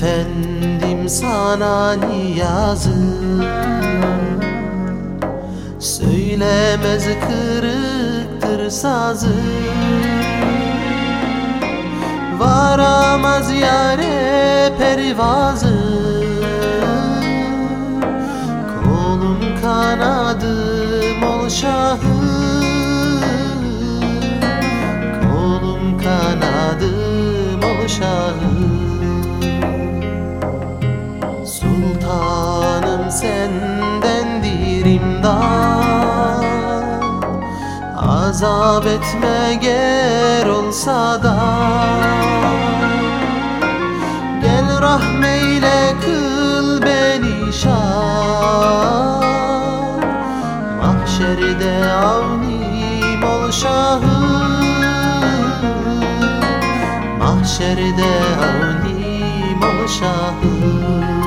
Efendim sana niyazım Söylemez kırıktır sazı Varamaz yare pervazı Kolum kanadım ol şahım Kolum kanadım ol şahım imdat Azap etme ger olsa da. Gel rahmeyle kıl beni şah. Mahşerde avnim ol şahım Mahşerde avnim ol şahım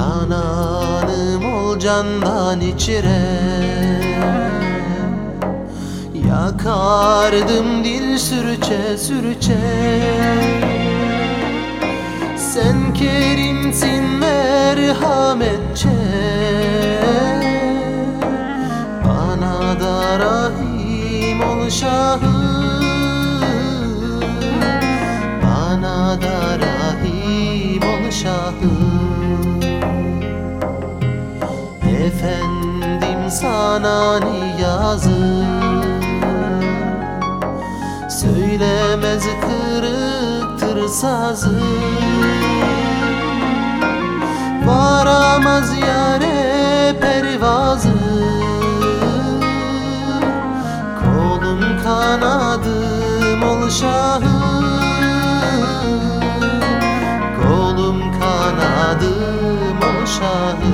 Cananım ol candan içire. Yakardım dil sürçe sürçe. Sen kerimsin merhametçe. Bana da rahim ol şahım Efendim sana niyazım Söylemez kırıktır sazım Varamaz yare pervazı. Kolum kanadım ol şahım Kolum kanadım ol şahım